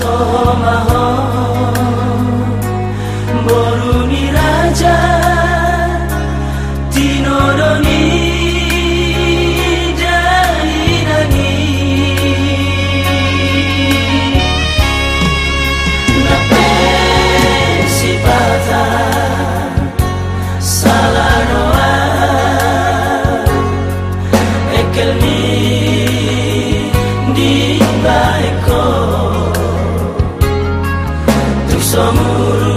tomahawk. çamur